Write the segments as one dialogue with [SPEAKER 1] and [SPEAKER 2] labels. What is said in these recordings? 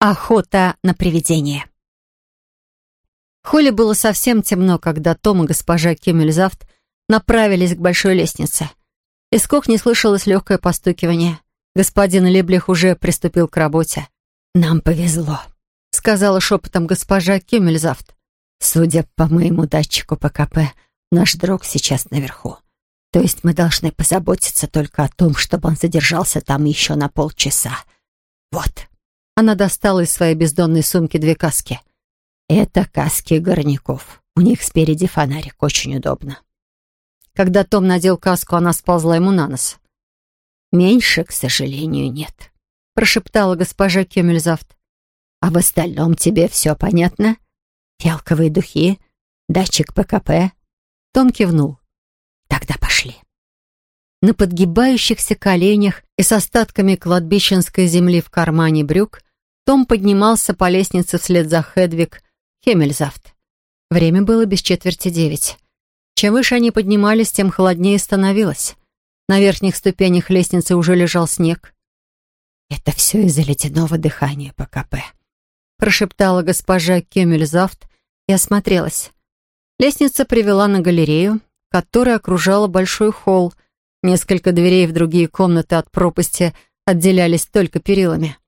[SPEAKER 1] Охота на привидение. Холле было совсем темно, когда Том и госпожа Кемельзавт направились к большой лестнице. Из кухни слышалось легкое постукивание. Господин Леблих уже приступил к работе. «Нам повезло», — сказала шепотом госпожа Кемельзавт. «Судя по моему датчику ПКП, наш друг сейчас наверху. То есть мы должны позаботиться только о том, чтобы он задержался там еще на полчаса. Вот». Она достала из своей бездонной сумки две каски. Это каски горняков. У них спереди фонарик, очень удобно. Когда Том надел каску, она сползла ему на нос. «Меньше, к сожалению, нет», — прошептала госпожа Кемельзавт. «А в остальном тебе все понятно? Фиалковые духи, датчик ПКП?» Том кивнул. «Тогда пошли». На подгибающихся коленях и с остатками кладбищенской земли в кармане брюк том поднимался по лестнице вслед за Хедвиг Хемельзавт. Время было без четверти девять. Чем выше они поднимались, тем холоднее становилось. На верхних ступенях лестницы уже лежал снег. «Это все из-за ледяного дыхания ПКП», прошептала госпожа Кемельзавт и осмотрелась. Лестница привела на галерею, которая окружала большой холл. Несколько дверей в другие комнаты от пропасти отделялись только перилами.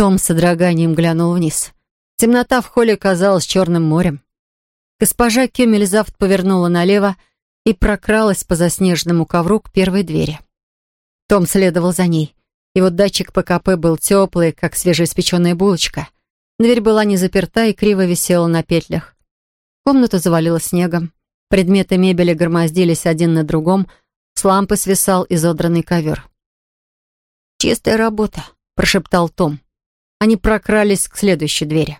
[SPEAKER 1] Том с содроганием глянул вниз. Темнота в холле казалась черным морем. Госпожа Кемельзавт повернула налево и прокралась по заснеженному ковру к первой двери. Том следовал за ней. Его датчик ПКП был теплый, как свежеиспеченная булочка. Дверь была не заперта и криво висела на петлях. Комнату завалило снегом. Предметы мебели громоздились один на другом. С лампы свисал изодранный ковер. «Чистая работа», — прошептал Том. Они прокрались к следующей двери.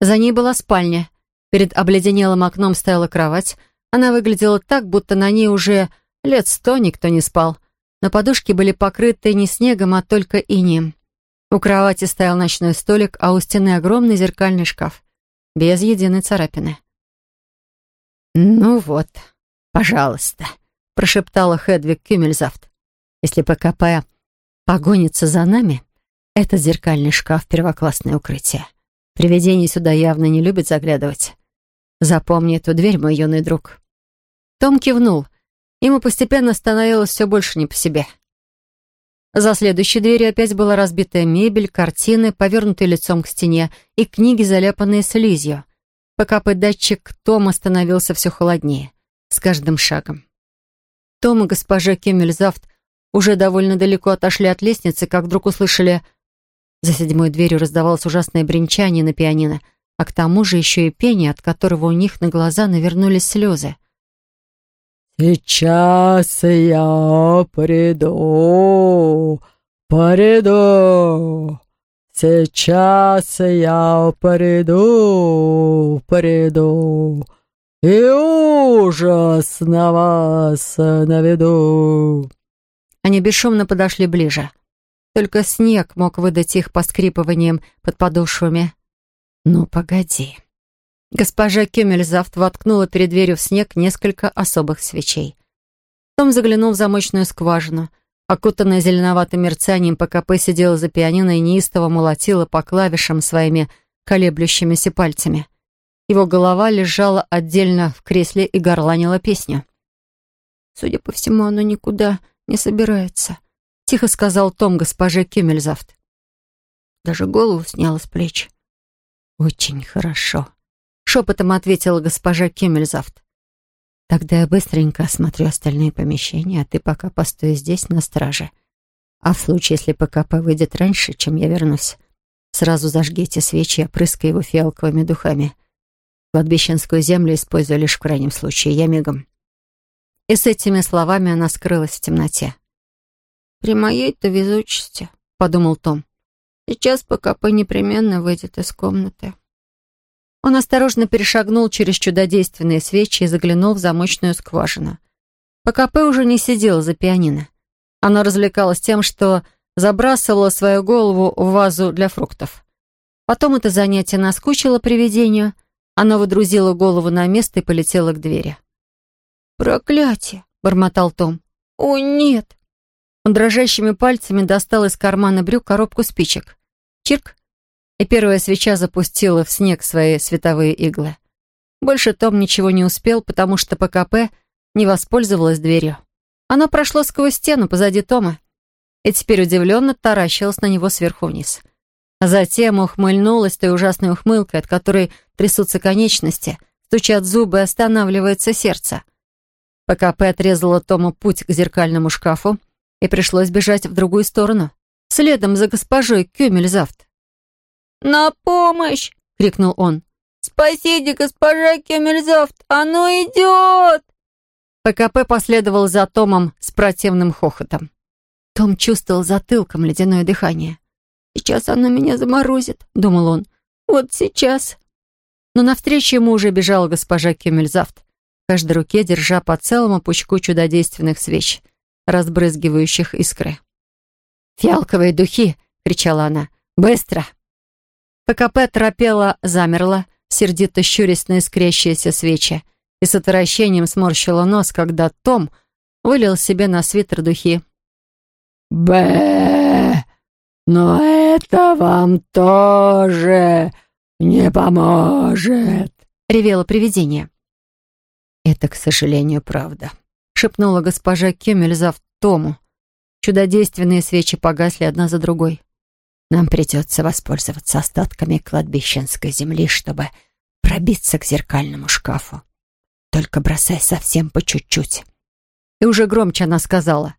[SPEAKER 1] За ней была спальня. Перед обледенелым окном стояла кровать. Она выглядела так, будто на ней уже лет сто никто не спал. Но подушки были покрыты не снегом, а только инеем. У кровати стоял ночной столик, а у стены огромный зеркальный шкаф. Без единой царапины. «Ну вот, пожалуйста», — прошептала Хедвиг Кюмельзавт. «Если ПКП погонится за нами, этот зеркальный шкаф — первоклассное укрытие. Привидение сюда явно не любит заглядывать. Запомни эту дверь, мой юный друг». Том кивнул. Ему постепенно становилось все больше не по себе. За следующей дверью опять была разбитая мебель, картины, повернутые лицом к стене и книги, заляпанные слизью. ПКП-датчик Тома становился все холоднее, с каждым шагом. Том и госпожа Кемельзавт уже довольно далеко отошли от лестницы, как вдруг услышали за седьмой дверью раздавалось ужасное бренчание на пианино, а к тому же еще и пение, от которого у них на глаза навернулись слезы.
[SPEAKER 2] «Сейчас я приду, приду, сейчас я приду, приду, и ужас на вас наведу».
[SPEAKER 1] Они бесшумно подошли ближе. Только снег мог выдать их поскрипыванием под подошвами. «Ну, погоди». Госпожа Кюмельзавт воткнула перед дверью в снег несколько особых свечей. Том заглянул в замочную скважину. Окутанная зеленоватым мерцанием ПКП сидела за пианино и неистово молотила по клавишам своими колеблющимися пальцами. Его голова лежала отдельно в кресле и горланила песню. «Судя по всему, оно никуда не собирается», тихо сказал Том госпоже Кюмельзавт. Даже голову сняла с плеч. «Очень хорошо», — шепотом ответила госпожа Кюмельзавт. «Тогда я быстренько осмотрю остальные помещения, а ты пока постой здесь на страже. А в случае, если ПКП выйдет раньше, чем я вернусь, сразу зажгите свечи и опрыскай его фиалковыми духами. Кладбищенскую землю использую лишь в крайнем случае, я мигом». И с этими словами она скрылась в темноте. «При моей-то везучести», — подумал Том. «Сейчас ПКП непременно выйдет из комнаты». Он осторожно перешагнул через чудодейственные свечи и заглянул в замочную скважину. ПКП уже не сидел за пианино. Оно развлекалось тем, что забрасывало свою голову в вазу для фруктов. Потом это занятие наскучило привидению, оно выдрузило голову на место и полетело к двери. «Проклятие!» — бормотал Том. «О, нет! Он дрожащими пальцами достал из кармана брюк коробку спичек. Чирк! и первая свеча запустила в снег свои световые иглы. Больше Том ничего не успел, потому что ПКП не воспользовалась дверью. Оно прошло сквозь стену позади Тома и теперь удивленно таращилось на него сверху вниз. А затем ухмыльнулась той ужасной ухмылкой, от которой трясутся конечности, стучат зубы и останавливается сердце. ПКП отрезала Тому путь к зеркальному шкафу, и пришлось бежать в другую сторону, следом за госпожой Кюмельзавт.
[SPEAKER 3] «На помощь!» — крикнул он. «Спасите, госпожа Кюмельзавт! Оно идет!»
[SPEAKER 1] ПКП последовал за Томом с противным хохотом. Том чувствовал затылком ледяное дыхание.
[SPEAKER 3] «Сейчас она меня заморозит», — думал он. «Вот сейчас».
[SPEAKER 1] Но навстречу ему уже бежала госпожа Кюмельзавт, в каждой руке держа по целому пучку чудодейственных свеч, разбрызгивающих искры. «Фиалковые духи!» — кричала она. «Быстро!» ПКП торопела, замерла, сердито щурясь на искрящиеся свечи, и с отвращением сморщила нос, когда Том вылил себе на свитер духи.
[SPEAKER 2] «Б, но это вам тоже не поможет», —
[SPEAKER 1] ревело привидение. «Это, к сожалению, правда», — шепнула госпожа Кюмельзав Тому. Чудодейственные свечи погасли одна за другой. «Нам придется воспользоваться остатками кладбищенской земли, чтобы пробиться к зеркальному шкафу. Только бросай совсем по чуть-чуть». И уже громче она сказала.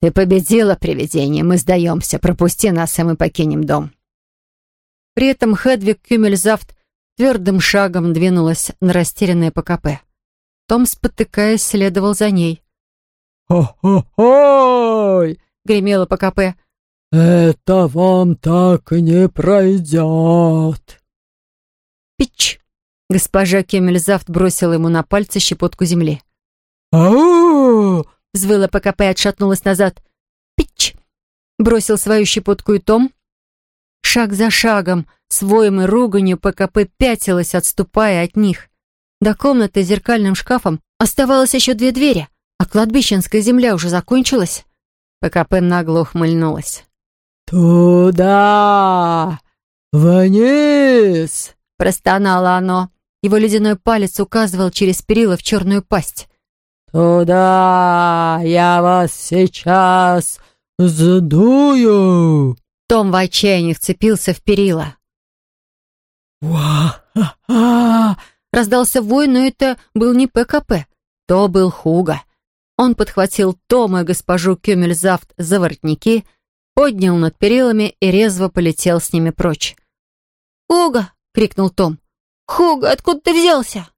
[SPEAKER 1] «Ты победила, привидение, мы сдаемся. Пропусти нас, и мы покинем дом». При этом Хедвиг Кюмельзавт твердым шагом двинулась на растерянное ПКП. Том, спотыкаясь, следовал за ней.
[SPEAKER 2] «Хо-хо-хой!»
[SPEAKER 1] — гремело ПКП.
[SPEAKER 2] «Это вам так не пройдет!»
[SPEAKER 1] «Пич!» — госпожа Кемельзавт бросила ему на пальцы щепотку земли.
[SPEAKER 2] «Ау!»
[SPEAKER 1] — взвыла ПКП и отшатнулась назад. «Пич!» — бросил свою щепотку и Том. Шаг за шагом, с воем и руганью ПКП пятилась, отступая от них. До комнаты с зеркальным шкафом оставалось еще две двери, а кладбищенская земля уже закончилась. ПКП нагло ухмыльнулась.
[SPEAKER 2] «Туда! Вниз!»
[SPEAKER 1] — простонало оно. Его ледяной палец указывал через перила в черную пасть.
[SPEAKER 2] «Туда! Я вас сейчас сдую!»
[SPEAKER 1] Том в отчаянии вцепился в перила.
[SPEAKER 2] «Ва-ха-ха!»
[SPEAKER 1] Раздался вой, но это был не ПКП. То был Хуга. Он подхватил Тома и госпожу Кюмельзавт за воротники, поднял над перилами и резво полетел с ними прочь.
[SPEAKER 3] «Хуга!» — крикнул Том. «Хуга, откуда ты взялся?»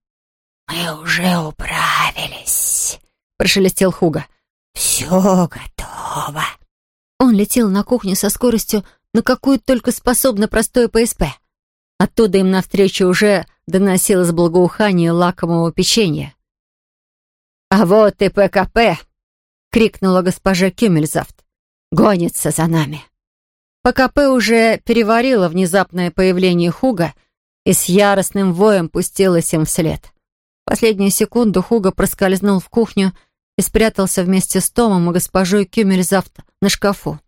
[SPEAKER 4] «Мы уже управились», —
[SPEAKER 1] прошелестел Хуга.
[SPEAKER 4] «Все готово».
[SPEAKER 1] Он летел на кухню со скоростью, на какую только способно простое ПСП. Оттуда им навстречу уже доносилось благоухание лакомого печенья. «А вот и ПКП!» — крикнула госпожа Кюмельзавт. «Гонится за нами!» ПКП уже переварила внезапное появление Хуга и с яростным воем пустилась им вслед. Последнюю секунду Хуга проскользнул в кухню и спрятался вместе с Томом и госпожой Кюмельзавт на шкафу.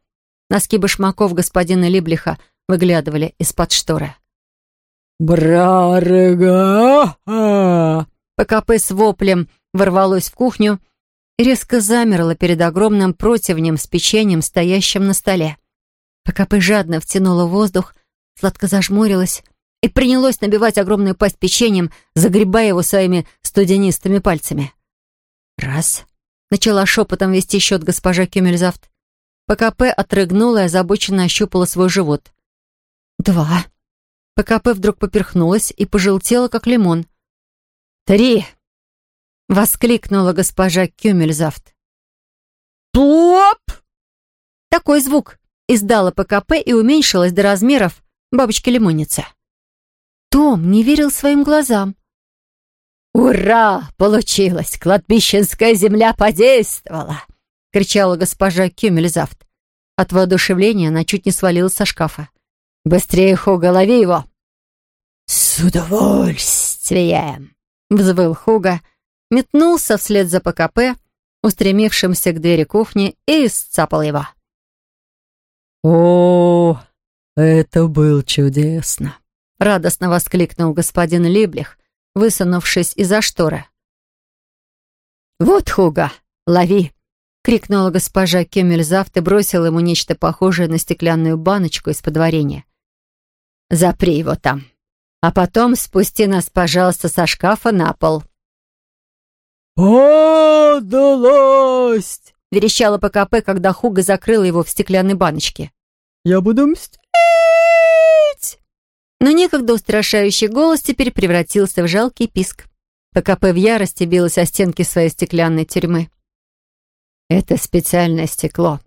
[SPEAKER 1] Носки башмаков господина Либлиха выглядывали из-под шторы.
[SPEAKER 2] «Брарга!»
[SPEAKER 1] ПКП с воплем ворвалось в кухню и резко замерло перед огромным противнем с печеньем, стоящим на столе. ПКП жадно втянула воздух, сладко зажмурилась и принялось набивать огромную пасть печеньем, загребая его своими студенистыми пальцами. «Раз», — начала шепотом вести счет госпожа Кюмельзавт. ПКП отрыгнула и озабоченно ощупала свой живот. «Два». ПКП вдруг поперхнулась и пожелтела, как лимон. «Три!» — воскликнула госпожа Кюмельзавт.
[SPEAKER 3] «Плоп!»
[SPEAKER 1] Такой звук издала ПКП и уменьшилась до размеров бабочки-лимонницы. Том не верил своим глазам.
[SPEAKER 4] «Ура! Получилось! Кладбищенская земля подействовала!» — кричала госпожа Кюмельзавт.
[SPEAKER 1] От воодушевления она чуть не свалилась со шкафа.
[SPEAKER 4] «Быстрее, Хуга, лови его!»
[SPEAKER 3] «С удовольствием!»
[SPEAKER 1] — взвыл Хуга, метнулся вслед за ПКП, устремившимся к двери кухни, и сцапал его.
[SPEAKER 2] «О, Это было чудесно.
[SPEAKER 5] Радостно воскликнул господин Либлих, высунувшись из-за шторы.
[SPEAKER 1] «Вот, Хуга, лови!» — крикнула госпожа Кемельзавт и бросила ему нечто похожее на стеклянную баночку из-под варенья. «Запри его там, а потом спусти нас, пожалуйста, со шкафа на пол».
[SPEAKER 2] «Подлость!»
[SPEAKER 5] — верещала ПКП, когда Хуга закрыла его в стеклянной баночке.
[SPEAKER 2] «Я буду мстить!»
[SPEAKER 5] Но некогда устрашающий голос теперь превратился в жалкий писк. ПКП в ярости билась о стенки своей стеклянной тюрьмы.
[SPEAKER 1] «Это специальное стекло,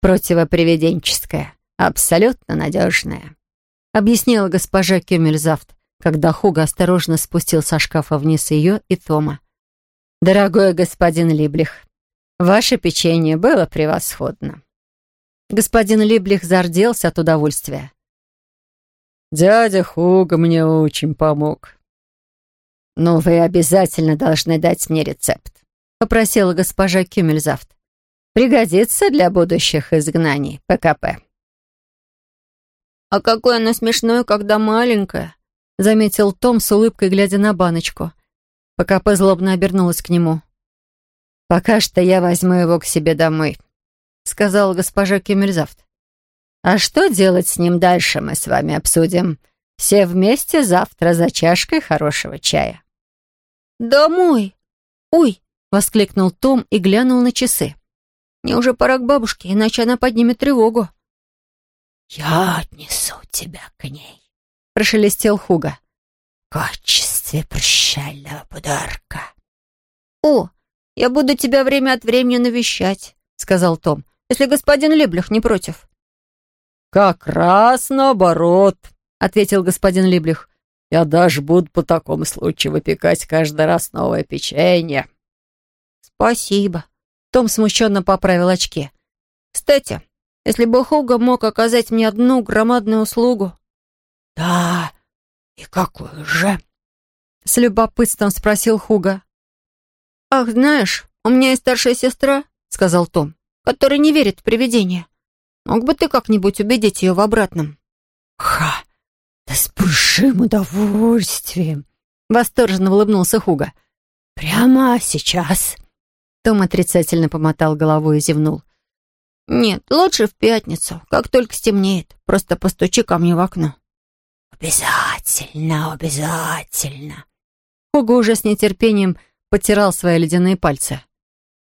[SPEAKER 1] противопривиденческое, абсолютно надежное»,
[SPEAKER 5] объяснила госпожа Кюмельзавт, когда Хуга осторожно спустил со шкафа вниз ее и Тома.
[SPEAKER 1] «Дорогой господин Либлих, ваше печенье было превосходно».
[SPEAKER 5] Господин Либлих зарделся от удовольствия.
[SPEAKER 2] Дядя Хуга мне очень помог.
[SPEAKER 1] «Но вы обязательно должны дать мне рецепт», — попросила госпожа Кюмельзавт. «Пригодится для будущих изгнаний ПКП».
[SPEAKER 6] «А какое оно смешное, когда маленькое», —
[SPEAKER 5] заметил Том с улыбкой, глядя на баночку. ПКП злобно обернулась к нему.
[SPEAKER 1] «Пока что я возьму его к себе домой», — сказала госпожа Кюмельзавт. А что делать с ним дальше, мы с вами обсудим. Все вместе завтра за чашкой хорошего чая.
[SPEAKER 6] «Домой! Ой!»
[SPEAKER 5] — воскликнул Том и глянул на часы.
[SPEAKER 6] «Мне уже пора к бабушке, иначе она поднимет тревогу».
[SPEAKER 1] «Я отнесу тебя к ней», —
[SPEAKER 5] прошелестел Хуга.
[SPEAKER 1] «В качестве прощального подарка».
[SPEAKER 6] «О, я буду тебя время от времени навещать», — сказал Том, «если господин Леблих не против».
[SPEAKER 2] «Как раз наоборот», —
[SPEAKER 5] ответил господин Либлих.
[SPEAKER 2] «Я даже буду по такому случаю выпекать каждый раз новое печенье».
[SPEAKER 6] «Спасибо».
[SPEAKER 5] Том смущенно поправил очки.
[SPEAKER 6] «Кстати, если бы Хуга мог оказать мне одну громадную услугу...»
[SPEAKER 1] «Да, и какую же?»
[SPEAKER 5] С любопытством спросил Хуга.
[SPEAKER 6] «Ах, знаешь, у меня есть старшая сестра», — сказал Том, «которая не верит в привидения. Мог бы ты как-нибудь убедить ее в обратном?»
[SPEAKER 1] «Ха! Да с большим удовольствием!»
[SPEAKER 5] Восторженно улыбнулся Хуга.
[SPEAKER 1] «Прямо сейчас!»
[SPEAKER 5] Том отрицательно помотал головой и зевнул.
[SPEAKER 6] «Нет, лучше в пятницу, как только стемнеет. Просто постучи ко мне в окно».
[SPEAKER 1] «Обязательно, обязательно!»
[SPEAKER 5] Хуга уже с нетерпением потирал свои ледяные пальцы.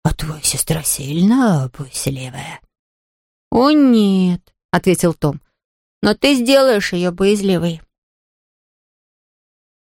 [SPEAKER 1] «А твоя сестра сильно боязливая?»
[SPEAKER 6] «О, нет», — ответил Том. «Но ты сделаешь ее боязливой».